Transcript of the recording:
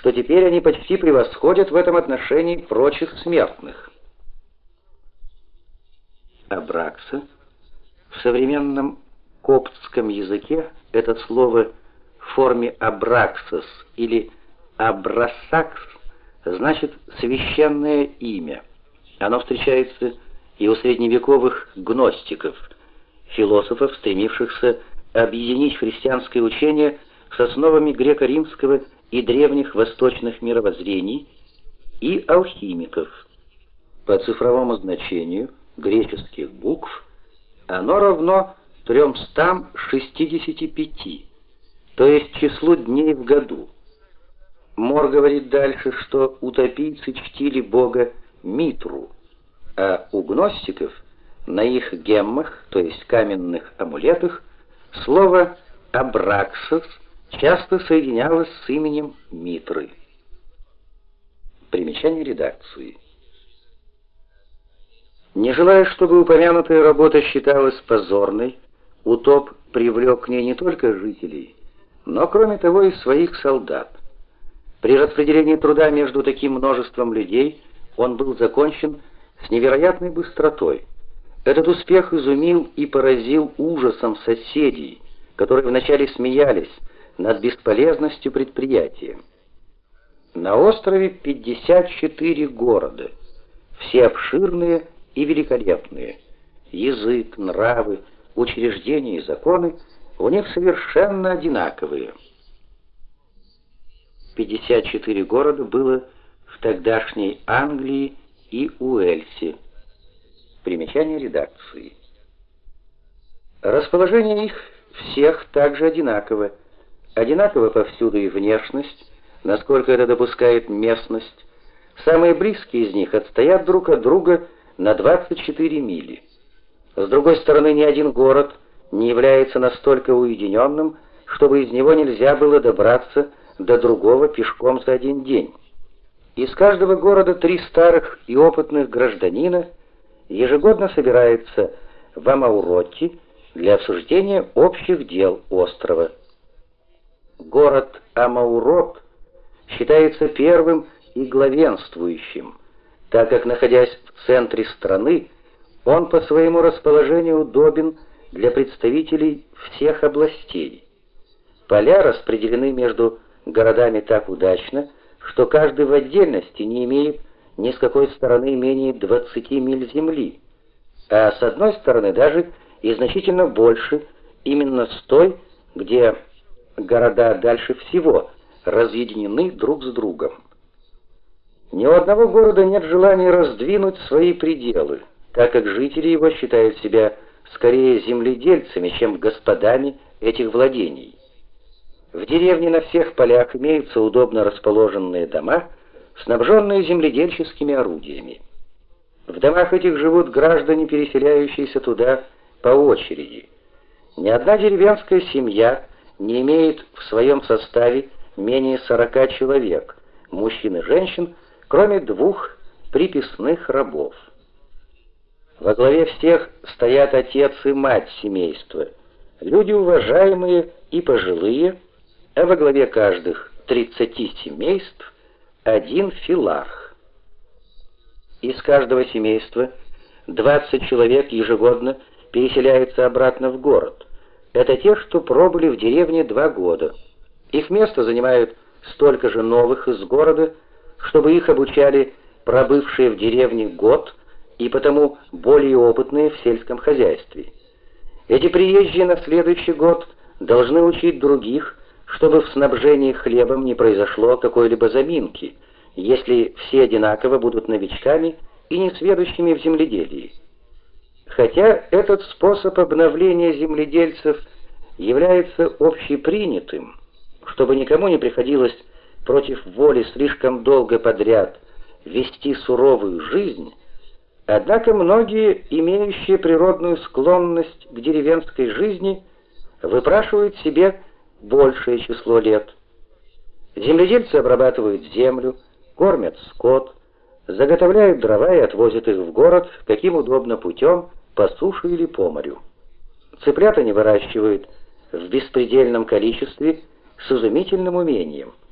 что теперь они почти превосходят в этом отношении прочих смертных. Абракса в современном коптском языке это слово в форме абраксос или абрасакс значит священное имя. Оно встречается и у средневековых гностиков, философов, стремившихся объединить христианское учение с основами греко-римского и древних восточных мировоззрений, и алхимиков. По цифровому значению греческих букв оно равно 365, то есть числу дней в году. Мор говорит дальше, что утопийцы чтили бога Митру, а у гностиков на их геммах, то есть каменных амулетах, слово «абраксос» часто соединялось с именем Митры. Примечание редакции. Не желая, чтобы упомянутая работа считалась позорной, Утоп привлек к ней не только жителей, но, кроме того, и своих солдат. При распределении труда между таким множеством людей он был закончен с невероятной быстротой. Этот успех изумил и поразил ужасом соседей, которые вначале смеялись над бесполезностью предприятия. На острове 54 города, все обширные и великолепные. Язык, нравы, учреждения и законы у них совершенно одинаковые. 54 города было в тогдашней Англии и Уэльсе. Примечание редакции. Расположение их всех также одинаково. Одинаково повсюду и внешность, насколько это допускает местность. Самые близкие из них отстоят друг от друга на 24 мили. С другой стороны, ни один город не является настолько уединенным, чтобы из него нельзя было добраться до другого пешком за один день. Из каждого города три старых и опытных гражданина ежегодно собираются в Амауроте для обсуждения общих дел острова. Город Амаурот считается первым и главенствующим, так как, находясь в центре страны, он по своему расположению удобен для представителей всех областей. Поля распределены между городами так удачно, что каждый в отдельности не имеет ни с какой стороны менее 20 миль земли, а с одной стороны даже и значительно больше, именно с той, где города дальше всего разъединены друг с другом. Ни у одного города нет желания раздвинуть свои пределы, так как жители его считают себя скорее земледельцами, чем господами этих владений. В деревне на всех полях имеются удобно расположенные дома, снабженные земледельческими орудиями. В домах этих живут граждане, переселяющиеся туда по очереди. Ни одна деревенская семья не имеет в своем составе менее 40 человек, мужчин и женщин, кроме двух приписных рабов. Во главе всех стоят отец и мать семейства, люди уважаемые и пожилые, а во главе каждых 30 семейств один филарх. Из каждого семейства 20 человек ежегодно переселяются обратно в город. Это те, что пробыли в деревне два года. Их место занимают столько же новых из города, чтобы их обучали пробывшие в деревне год и потому более опытные в сельском хозяйстве. Эти приезжие на следующий год должны учить других, чтобы в снабжении хлебом не произошло какой-либо заминки, если все одинаково будут новичками и несведущими в земледелии. Хотя этот способ обновления земледельцев является общепринятым, чтобы никому не приходилось против воли слишком долго подряд вести суровую жизнь, однако многие, имеющие природную склонность к деревенской жизни, выпрашивают себе большее число лет. Земледельцы обрабатывают землю, кормят скот, заготовляют дрова и отвозят их в город, каким удобно путем, по суше или по морю. Цыплят они выращивают в беспредельном количестве с изумительным умением –